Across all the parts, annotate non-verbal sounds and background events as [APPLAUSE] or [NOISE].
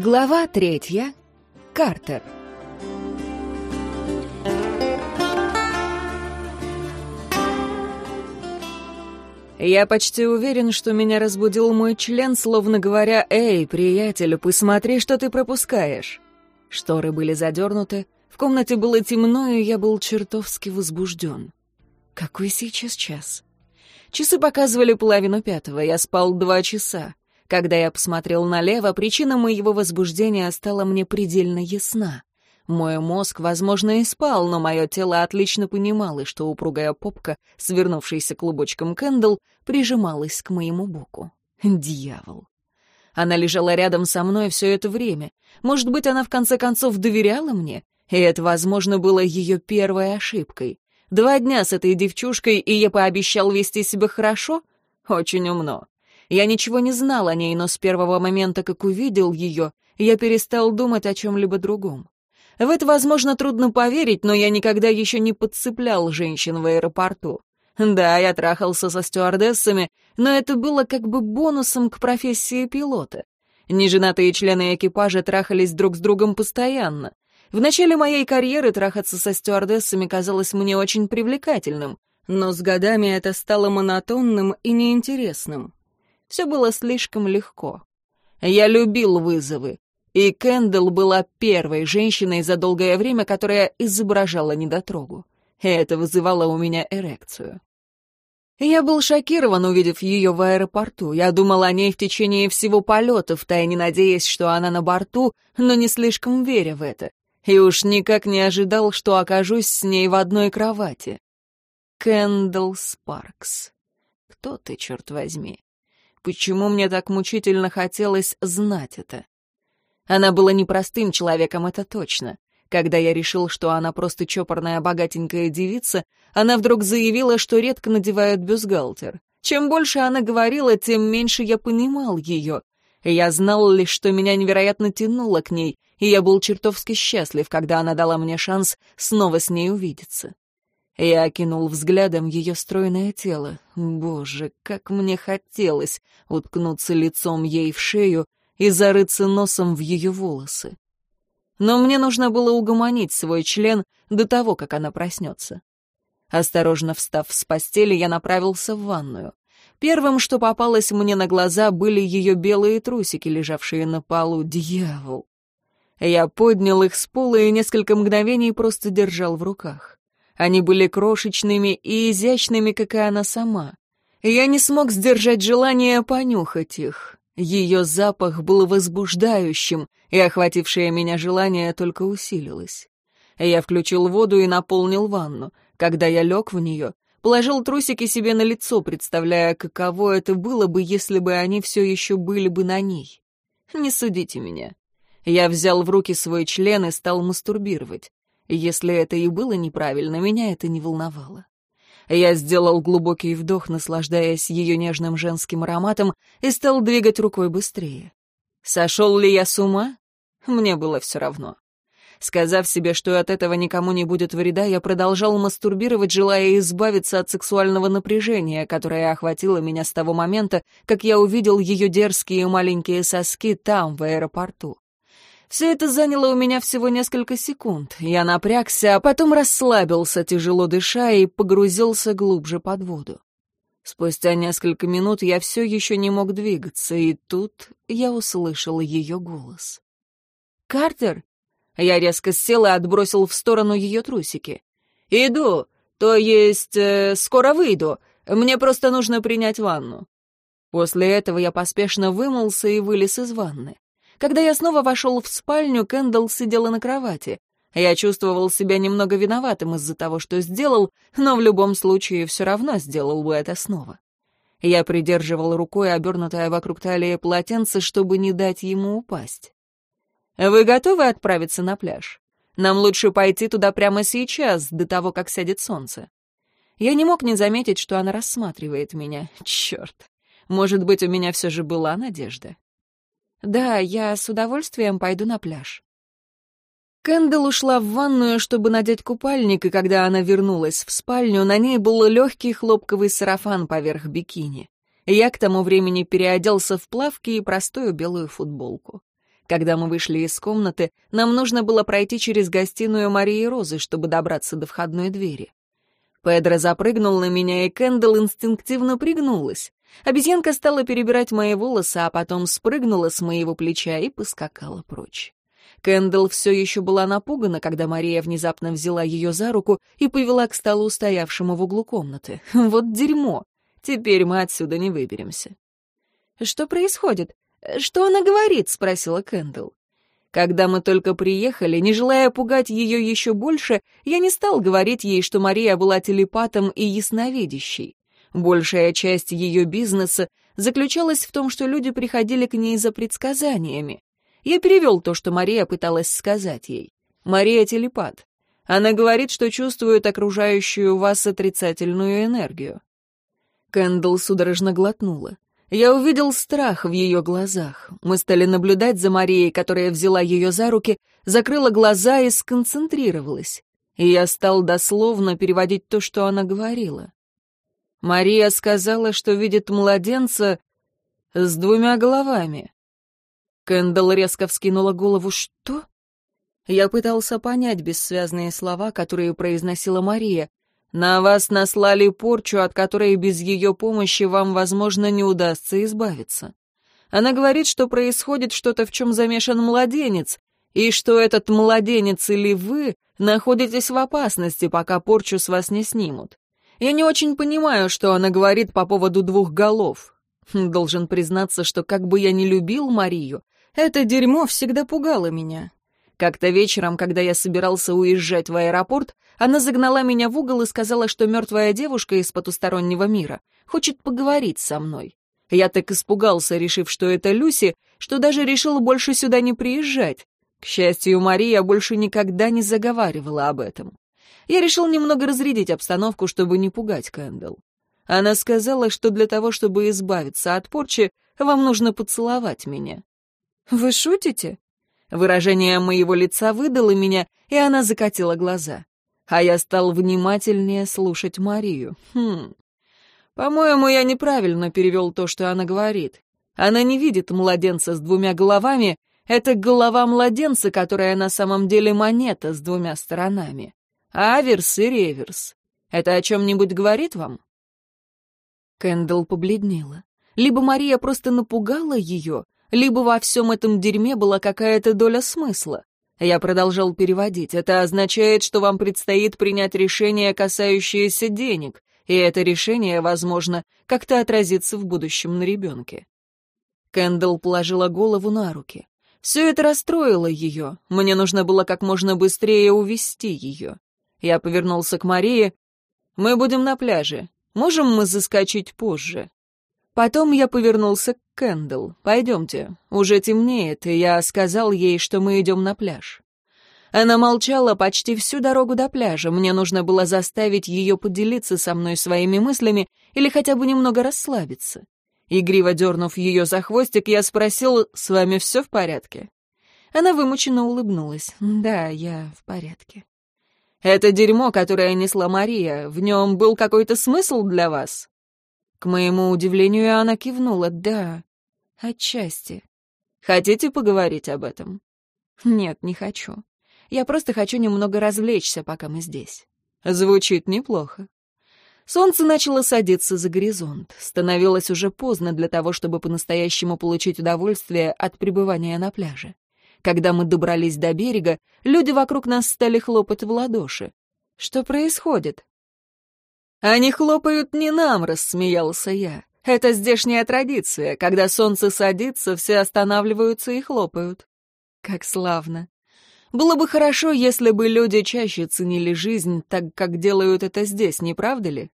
Глава третья. Картер. Я почти уверен, что меня разбудил мой член, словно говоря, «Эй, приятель, посмотри, что ты пропускаешь». Шторы были задернуты, в комнате было темно, и я был чертовски возбужден. Какой сейчас час? Часы показывали половину пятого, я спал два часа. Когда я посмотрел налево, причина моего возбуждения стала мне предельно ясна. Мой мозг, возможно, и спал, но мое тело отлично понимало, что упругая попка, свернувшаяся клубочком Кэндл, прижималась к моему боку. Дьявол. Она лежала рядом со мной все это время. Может быть, она в конце концов доверяла мне? И это, возможно, было ее первой ошибкой. Два дня с этой девчушкой, и я пообещал вести себя хорошо? Очень умно. Я ничего не знал о ней, но с первого момента, как увидел ее, я перестал думать о чем-либо другом. В это, возможно, трудно поверить, но я никогда еще не подцеплял женщин в аэропорту. Да, я трахался со стюардессами, но это было как бы бонусом к профессии пилота. Неженатые члены экипажа трахались друг с другом постоянно. В начале моей карьеры трахаться со стюардессами казалось мне очень привлекательным, но с годами это стало монотонным и неинтересным. Все было слишком легко. Я любил вызовы, и Кэндалл была первой женщиной за долгое время, которая изображала недотрогу. Это вызывало у меня эрекцию. Я был шокирован, увидев ее в аэропорту. Я думал о ней в течение всего полета, втайне надеясь, что она на борту, но не слишком веря в это. И уж никак не ожидал, что окажусь с ней в одной кровати. Кэндалл Спаркс. Кто ты, черт возьми? Почему мне так мучительно хотелось знать это? Она была непростым человеком, это точно. Когда я решил, что она просто чопорная богатенькая девица, она вдруг заявила, что редко надевает бюстгальтер. Чем больше она говорила, тем меньше я понимал ее. Я знал лишь, что меня невероятно тянуло к ней, и я был чертовски счастлив, когда она дала мне шанс снова с ней увидеться. Я окинул взглядом ее стройное тело. Боже, как мне хотелось уткнуться лицом ей в шею и зарыться носом в ее волосы. Но мне нужно было угомонить свой член до того, как она проснется. Осторожно встав с постели, я направился в ванную. Первым, что попалось мне на глаза, были ее белые трусики, лежавшие на полу. Дьявол! Я поднял их с пола и несколько мгновений просто держал в руках. Они были крошечными и изящными, как и она сама. Я не смог сдержать желание понюхать их. Ее запах был возбуждающим, и охватившее меня желание только усилилось. Я включил воду и наполнил ванну. Когда я лег в нее, положил трусики себе на лицо, представляя, каково это было бы, если бы они все еще были бы на ней. Не судите меня. Я взял в руки свой член и стал мастурбировать. Если это и было неправильно, меня это не волновало. Я сделал глубокий вдох, наслаждаясь ее нежным женским ароматом, и стал двигать рукой быстрее. Сошел ли я с ума? Мне было все равно. Сказав себе, что от этого никому не будет вреда, я продолжал мастурбировать, желая избавиться от сексуального напряжения, которое охватило меня с того момента, как я увидел ее дерзкие маленькие соски там, в аэропорту. Все это заняло у меня всего несколько секунд. Я напрягся, а потом расслабился, тяжело дыша, и погрузился глубже под воду. Спустя несколько минут я все еще не мог двигаться, и тут я услышал ее голос. «Картер?» Я резко сел и отбросил в сторону ее трусики. «Иду, то есть э, скоро выйду. Мне просто нужно принять ванну». После этого я поспешно вымылся и вылез из ванны. Когда я снова вошел в спальню, Кэндалл сидела на кровати. Я чувствовал себя немного виноватым из-за того, что сделал, но в любом случае все равно сделал бы это снова. Я придерживал рукой обернутое вокруг талии полотенце, чтобы не дать ему упасть. «Вы готовы отправиться на пляж? Нам лучше пойти туда прямо сейчас, до того, как сядет солнце». Я не мог не заметить, что она рассматривает меня. Черт. Может быть, у меня все же была надежда. «Да, я с удовольствием пойду на пляж». Кэндалл ушла в ванную, чтобы надеть купальник, и когда она вернулась в спальню, на ней был легкий хлопковый сарафан поверх бикини. Я к тому времени переоделся в плавки и простую белую футболку. Когда мы вышли из комнаты, нам нужно было пройти через гостиную Марии Розы, чтобы добраться до входной двери. Педро запрыгнул на меня, и Кэндалл инстинктивно пригнулась. Обезьянка стала перебирать мои волосы, а потом спрыгнула с моего плеча и поскакала прочь. Кэндалл все еще была напугана, когда Мария внезапно взяла ее за руку и повела к столу, стоявшему в углу комнаты. [LAUGHS] Вот дерьмо! Теперь мы отсюда не выберемся. «Что происходит? Что она говорит?» — спросила Кэндалл. Когда мы только приехали, не желая пугать ее еще больше, я не стал говорить ей, что Мария была телепатом и ясновидящей. Большая часть ее бизнеса заключалась в том, что люди приходили к ней за предсказаниями. Я перевел то, что Мария пыталась сказать ей. Мария телепат. Она говорит, что чувствует окружающую вас отрицательную энергию. Кэндл судорожно глотнула. Я увидел страх в ее глазах. Мы стали наблюдать за Марией, которая взяла ее за руки, закрыла глаза и сконцентрировалась. И я стал дословно переводить то, что она говорила. Мария сказала, что видит младенца с двумя головами. Кэндалл резко вскинула голову. «Что?» Я пытался понять бессвязные слова, которые произносила Мария. На вас наслали порчу, от которой без ее помощи вам, возможно, не удастся избавиться. Она говорит, что происходит что-то, в чем замешан младенец, и что этот младенец или вы находитесь в опасности, пока порчу с вас не снимут. Я не очень понимаю, что она говорит по поводу двух голов. Должен признаться, что как бы я ни любил Марию, это дерьмо всегда пугало меня. Как-то вечером, когда я собирался уезжать в аэропорт, она загнала меня в угол и сказала, что мертвая девушка из потустороннего мира хочет поговорить со мной. Я так испугался, решив, что это Люси, что даже решил больше сюда не приезжать. К счастью, Мария больше никогда не заговаривала об этом. Я решил немного разрядить обстановку, чтобы не пугать Кэндалл. Она сказала, что для того, чтобы избавиться от порчи, вам нужно поцеловать меня. «Вы шутите?» Выражение моего лица выдало меня, и она закатила глаза. А я стал внимательнее слушать Марию. Хм. По-моему, я неправильно перевел то, что она говорит. Она не видит младенца с двумя головами. Это голова младенца, которая на самом деле монета с двумя сторонами. Аверс и реверс. Это о чем-нибудь говорит вам? Кэндалл побледнела. Либо Мария просто напугала ее, либо во всем этом дерьме была какая-то доля смысла. Я продолжал переводить. Это означает, что вам предстоит принять решение, касающееся денег, и это решение, возможно, как-то отразится в будущем на ребенке. Кэндалл положила голову на руки. Все это расстроило ее. Мне нужно было как можно быстрее увести ее. Я повернулся к Марии. «Мы будем на пляже. Можем мы заскочить позже?» Потом я повернулся к Кэндл. «Пойдемте. Уже темнеет, и я сказал ей, что мы идем на пляж». Она молчала почти всю дорогу до пляжа. Мне нужно было заставить ее поделиться со мной своими мыслями или хотя бы немного расслабиться. Игриво дернув ее за хвостик, я спросил, «С вами все в порядке?» Она вымученно улыбнулась. «Да, я в порядке». «Это дерьмо, которое несла Мария, в нем был какой-то смысл для вас?» К моему удивлению, она кивнула. «Да, отчасти. Хотите поговорить об этом?» «Нет, не хочу. Я просто хочу немного развлечься, пока мы здесь». Звучит неплохо. Солнце начало садиться за горизонт. Становилось уже поздно для того, чтобы по-настоящему получить удовольствие от пребывания на пляже. Когда мы добрались до берега, люди вокруг нас стали хлопать в ладоши. Что происходит? «Они хлопают не нам», — рассмеялся я. «Это здешняя традиция. Когда солнце садится, все останавливаются и хлопают». Как славно. Было бы хорошо, если бы люди чаще ценили жизнь, так как делают это здесь, не правда ли?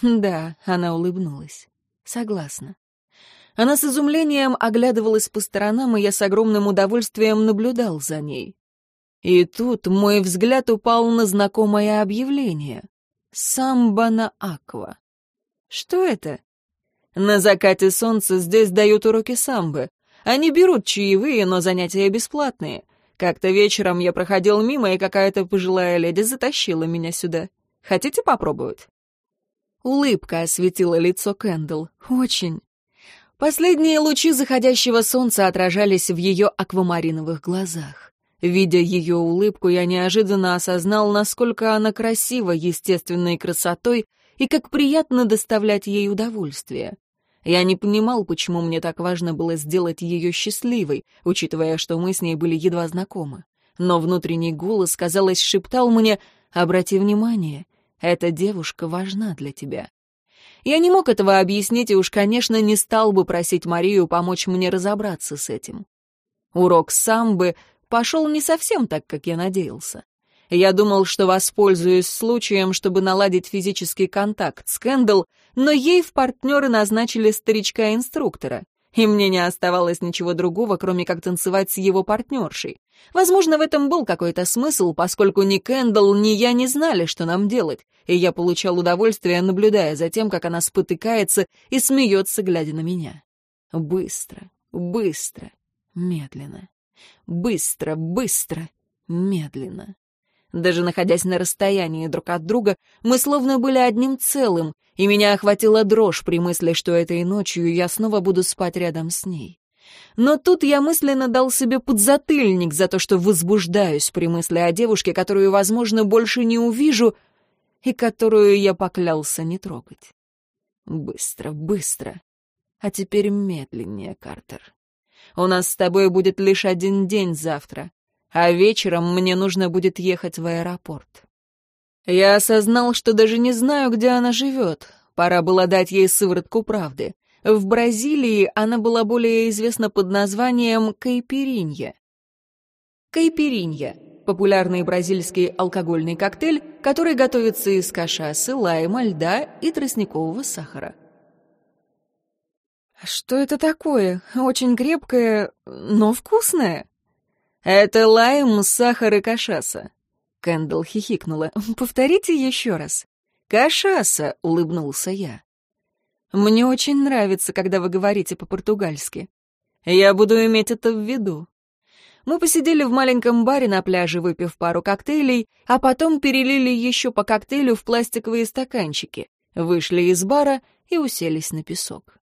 Да, она улыбнулась. Согласна. Она с изумлением оглядывалась по сторонам, и я с огромным удовольствием наблюдал за ней. И тут мой взгляд упал на знакомое объявление. Самбо на аква. Что это? На закате солнца здесь дают уроки самбы. Они берут чаевые, но занятия бесплатные. Как-то вечером я проходил мимо, и какая-то пожилая леди затащила меня сюда. Хотите попробовать? Улыбка осветила лицо Кэндл. Очень. Последние лучи заходящего солнца отражались в ее аквамариновых глазах. Видя ее улыбку, я неожиданно осознал, насколько она красива естественной красотой и как приятно доставлять ей удовольствие. Я не понимал, почему мне так важно было сделать ее счастливой, учитывая, что мы с ней были едва знакомы. Но внутренний голос, казалось, шептал мне «Обрати внимание, эта девушка важна для тебя». Я не мог этого объяснить и уж, конечно, не стал бы просить Марию помочь мне разобраться с этим. Урок самбы пошел не совсем так, как я надеялся. Я думал, что воспользуюсь случаем, чтобы наладить физический контакт с Кэндл, но ей в партнеры назначили старичка-инструктора, и мне не оставалось ничего другого, кроме как танцевать с его партнершей. Возможно, в этом был какой-то смысл, поскольку ни Кэндл, ни я не знали, что нам делать, и я получал удовольствие, наблюдая за тем, как она спотыкается и смеется, глядя на меня. Быстро, быстро, медленно. Быстро, быстро, медленно. Даже находясь на расстоянии друг от друга, мы словно были одним целым, и меня охватила дрожь при мысли, что этой ночью я снова буду спать рядом с ней. Но тут я мысленно дал себе подзатыльник за то, что возбуждаюсь при мысли о девушке, которую, возможно, больше не увижу, и которую я поклялся не трогать. Быстро, быстро. А теперь медленнее, Картер. У нас с тобой будет лишь один день завтра а вечером мне нужно будет ехать в аэропорт. Я осознал, что даже не знаю, где она живет. Пора было дать ей сыворотку правды. В Бразилии она была более известна под названием кайпиринья. Кайпиринья — популярный бразильский алкогольный коктейль, который готовится из кашасы, лайма, льда и тростникового сахара. «Что это такое? Очень крепкое, но вкусное?» «Это лайм, сахар и кашаса». Кэндалл хихикнула. «Повторите еще раз». «Кашаса», — улыбнулся я. «Мне очень нравится, когда вы говорите по-португальски. Я буду иметь это в виду». Мы посидели в маленьком баре на пляже, выпив пару коктейлей, а потом перелили еще по коктейлю в пластиковые стаканчики, вышли из бара и уселись на песок.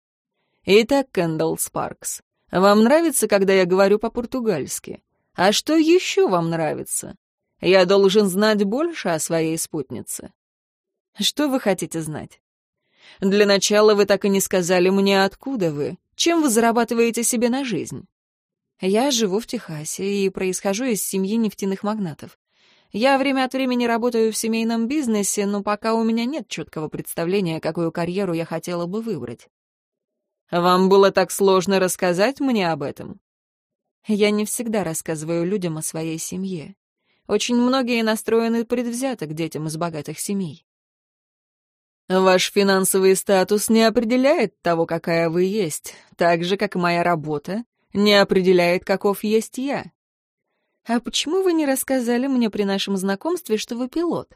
«Итак, Кэндалл Спаркс, вам нравится, когда я говорю по-португальски?» А что еще вам нравится? Я должен знать больше о своей спутнице. Что вы хотите знать? Для начала вы так и не сказали мне, откуда вы. Чем вы зарабатываете себе на жизнь? Я живу в Техасе и происхожу из семьи нефтяных магнатов. Я время от времени работаю в семейном бизнесе, но пока у меня нет четкого представления, какую карьеру я хотела бы выбрать. Вам было так сложно рассказать мне об этом? Я не всегда рассказываю людям о своей семье. Очень многие настроены предвзято к детям из богатых семей. Ваш финансовый статус не определяет того, какая вы есть, так же, как моя работа не определяет, каков есть я. А почему вы не рассказали мне при нашем знакомстве, что вы пилот?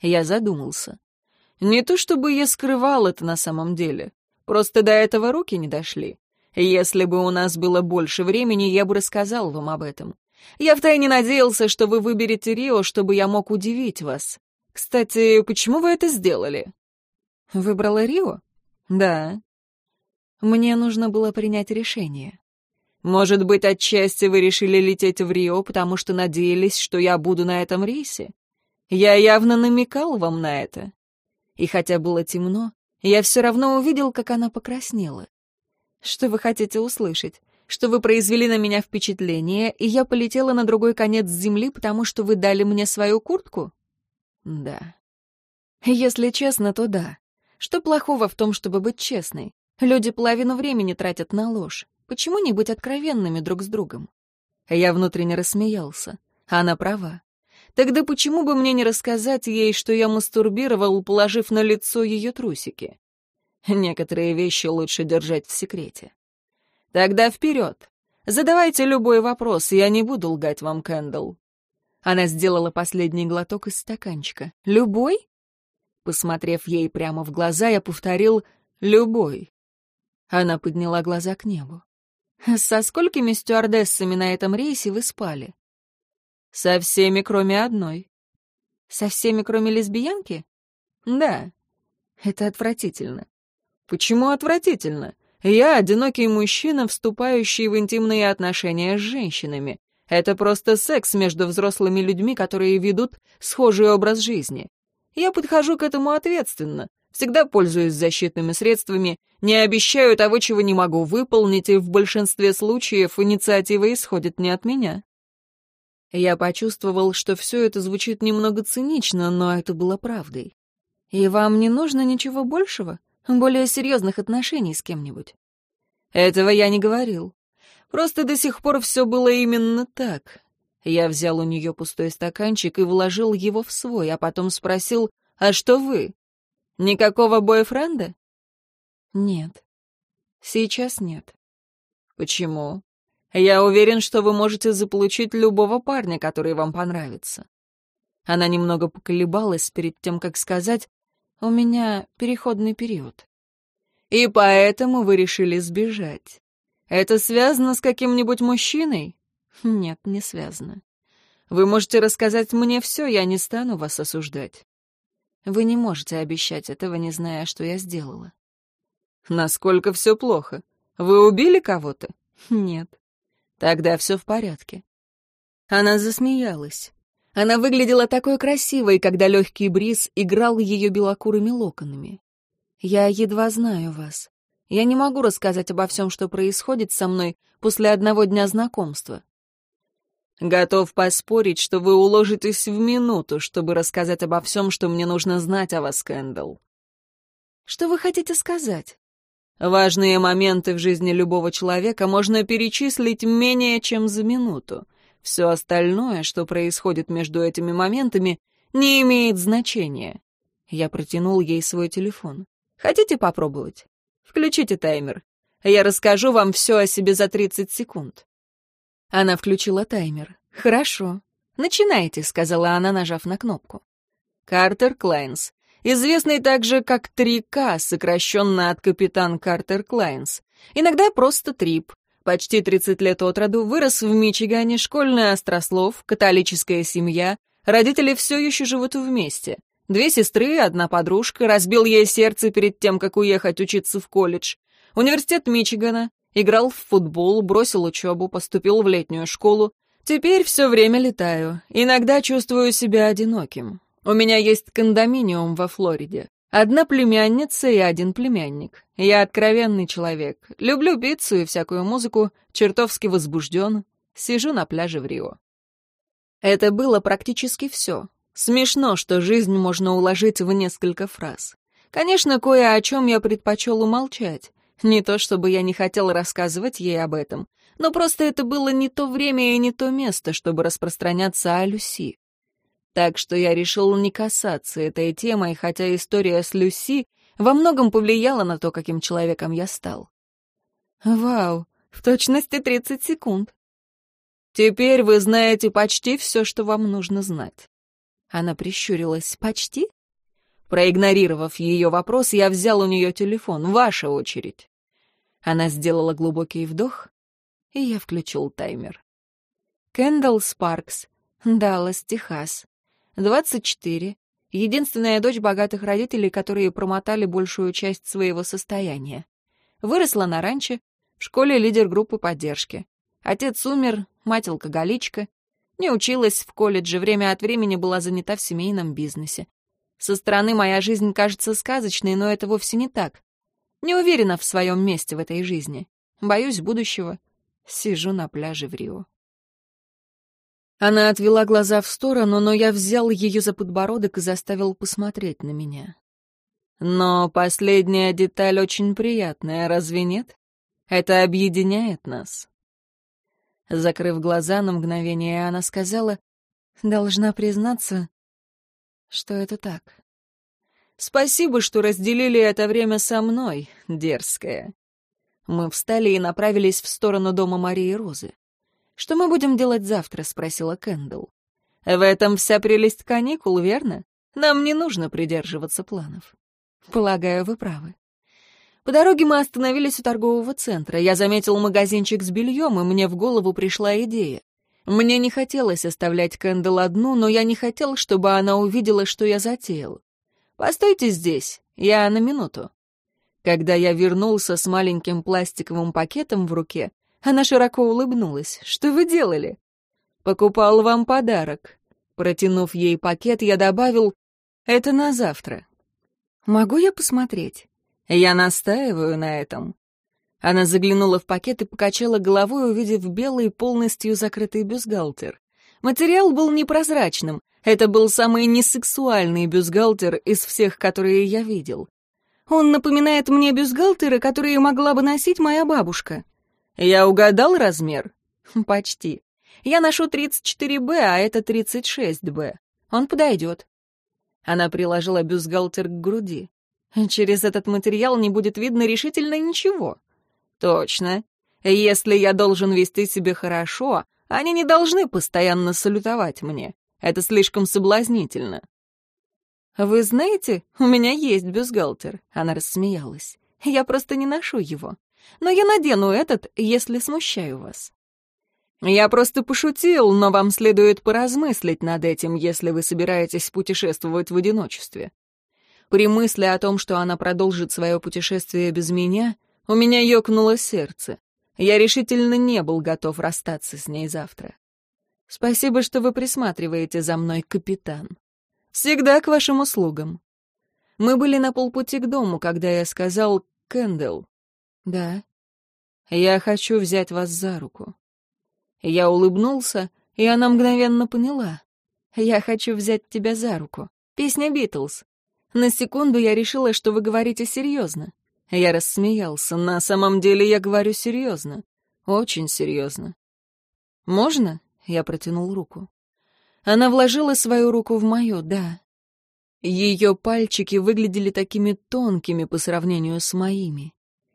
Я задумался. Не то чтобы я скрывал это на самом деле, просто до этого руки не дошли. Если бы у нас было больше времени, я бы рассказал вам об этом. Я втайне надеялся, что вы выберете Рио, чтобы я мог удивить вас. Кстати, почему вы это сделали? Выбрала Рио? Да. Мне нужно было принять решение. Может быть, отчасти вы решили лететь в Рио, потому что надеялись, что я буду на этом рейсе? Я явно намекал вам на это. И хотя было темно, я все равно увидел, как она покраснела. Что вы хотите услышать? Что вы произвели на меня впечатление, и я полетела на другой конец земли, потому что вы дали мне свою куртку? Да. Если честно, то да. Что плохого в том, чтобы быть честной? Люди половину времени тратят на ложь. Почему не быть откровенными друг с другом? Я внутренне рассмеялся. Она права. Тогда почему бы мне не рассказать ей, что я мастурбировал, положив на лицо ее трусики? Некоторые вещи лучше держать в секрете. Тогда вперед. Задавайте любой вопрос, я не буду лгать вам, Кэндалл. Она сделала последний глоток из стаканчика. «Любой?» Посмотрев ей прямо в глаза, я повторил «любой». Она подняла глаза к небу. «Со сколькими стюардессами на этом рейсе вы спали?» «Со всеми, кроме одной». «Со всеми, кроме лесбиянки?» «Да». «Это отвратительно. Почему отвратительно? Я одинокий мужчина, вступающий в интимные отношения с женщинами. Это просто секс между взрослыми людьми, которые ведут схожий образ жизни. Я подхожу к этому ответственно, всегда пользуюсь защитными средствами, не обещаю того, чего не могу выполнить, и в большинстве случаев инициатива исходит не от меня. Я почувствовал, что все это звучит немного цинично, но это было правдой. И вам не нужно ничего большего? Более серьезных отношений с кем-нибудь? Этого я не говорил. Просто до сих пор все было именно так. Я взял у нее пустой стаканчик и вложил его в свой, а потом спросил, «А что вы? Никакого бойфренда?» «Нет. Сейчас нет». «Почему?» «Я уверен, что вы можете заполучить любого парня, который вам понравится». Она немного поколебалась перед тем, как сказать, «У меня переходный период». «И поэтому вы решили сбежать?» Это связано с каким-нибудь мужчиной? Нет, не связано. Вы можете рассказать мне все, я не стану вас осуждать. Вы не можете обещать этого, не зная, что я сделала. Насколько все плохо? Вы убили кого-то? Нет. Тогда все в порядке. Она засмеялась. Она выглядела такой красивой, когда легкий бриз играл ее белокурыми локонами. Я едва знаю вас. Я не могу рассказать обо всем, что происходит со мной после одного дня знакомства. Готов поспорить, что вы уложитесь в минуту, чтобы рассказать обо всем, что мне нужно знать о вас, Кэндалл. Что вы хотите сказать? Важные моменты в жизни любого человека можно перечислить менее чем за минуту. Все остальное, что происходит между этими моментами, не имеет значения. Я протянул ей свой телефон. Хотите попробовать? Включите таймер. Я расскажу вам все о себе за 30 секунд». Она включила таймер. «Хорошо. Начинайте», — сказала она, нажав на кнопку. Картер Клайнс. Известный также как 3К, сокращенно от капитан Картер Клайнс. Иногда просто Трип. Почти 30 лет от роду, вырос в Мичигане, школьный острослов, католическая семья. Родители все еще живут вместе. Две сестры, одна подружка, разбил ей сердце перед тем, как уехать учиться в колледж. Университет Мичигана, играл в футбол, бросил учебу, поступил в летнюю школу. Теперь все время летаю. Иногда чувствую себя одиноким. У меня есть кондоминиум во Флориде. Одна племянница и один племянник. Я откровенный человек. Люблю пиццу и всякую музыку, чертовски возбужден. Сижу на пляже в Рио. Это было практически все. Смешно, что жизнь можно уложить в несколько фраз. Конечно, кое о чем я предпочел умолчать. Не то, чтобы я не хотел рассказывать ей об этом, но просто это было не то время и не то место, чтобы распространяться о Люси. Так что я решил не касаться этой темой, хотя история с Люси во многом повлияла на то, каким человеком я стал. Вау, в точности 30 секунд. Теперь вы знаете почти все, что вам нужно знать. Она прищурилась. «Почти?» Проигнорировав ее вопрос, я взял у нее телефон. «Ваша очередь». Она сделала глубокий вдох, и я включил таймер. Кэндалл Спаркс, Даллас, Техас. 24. Единственная дочь богатых родителей, которые промотали большую часть своего состояния. Выросла на ранче, в школе лидер группы поддержки. Отец умер, мать алкоголичка, не училась в колледже, время от времени была занята в семейном бизнесе. Со стороны моя жизнь кажется сказочной, но это вовсе не так. Не уверена в своем месте в этой жизни. Боюсь будущего. Сижу на пляже в Рио. Она отвела глаза в сторону, но я взял ее за подбородок и заставил посмотреть на меня. Но последняя деталь очень приятная, разве нет? Это объединяет нас. Закрыв глаза на мгновение, она сказала, «Должна признаться, что это так». «Спасибо, что разделили это время со мной, дерзкая». Мы встали и направились в сторону дома Марии Розы. «Что мы будем делать завтра?» — спросила Кэндалл. «В этом вся прелесть каникул, верно? Нам не нужно придерживаться планов». «Полагаю, вы правы». По дороге мы остановились у торгового центра. Я заметил магазинчик с бельем, и мне в голову пришла идея. Мне не хотелось оставлять Кэндалл одну, но я не хотел, чтобы она увидела, что я затеял. «Постойте здесь, я на минуту». Когда я вернулся с маленьким пластиковым пакетом в руке, она широко улыбнулась. «Что вы делали?» «Покупал вам подарок». Протянув ей пакет, я добавил «Это на завтра». «Могу я посмотреть?» «Я настаиваю на этом». Она заглянула в пакет и покачала головой, увидев белый, полностью закрытый бюстгальтер. Материал был непрозрачным. Это был самый несексуальный бюстгальтер из всех, которые я видел. Он напоминает мне бюстгальтеры, которые могла бы носить моя бабушка. Я угадал размер? Почти. Я ношу 34Б, а это 36Б. Он подойдет. Она приложила бюстгальтер к груди. Через этот материал не будет видно решительно ничего. Точно. Если я должен вести себя хорошо, они не должны постоянно салютовать мне. Это слишком соблазнительно. «Вы знаете, у меня есть бюстгальтер», — она рассмеялась. «Я просто не ношу его. Но я надену этот, если смущаю вас». «Я просто пошутил, но вам следует поразмыслить над этим, если вы собираетесь путешествовать в одиночестве. При мысли о том, что она продолжит свое путешествие без меня, у меня ёкнуло сердце. Я решительно не был готов расстаться с ней завтра. Спасибо, что вы присматриваете за мной, капитан. Всегда к вашим услугам. Мы были на полпути к дому, когда я сказал «Кэндл». Да. Я хочу взять вас за руку. Я улыбнулся, и она мгновенно поняла. Я хочу взять тебя за руку. Песня «Битлз». На секунду я решила, что вы говорите серьезно. Я рассмеялся. На самом деле я говорю серьезно. Очень серьезно. «Можно?» — я протянул руку. Она вложила свою руку в мою, да. Ее пальчики выглядели такими тонкими по сравнению с моими.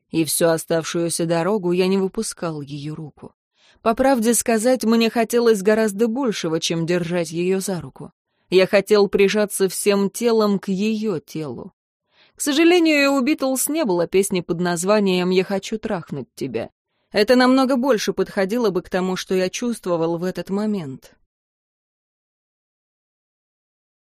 И всю оставшуюся дорогу я не выпускал ее руку. По правде сказать, мне хотелось гораздо большего, чем держать ее за руку. Я хотел прижаться всем телом к ее телу. К сожалению, у Битлз не было песни под названием «Я хочу трахнуть тебя». Это намного больше подходило бы к тому, что я чувствовал в этот момент.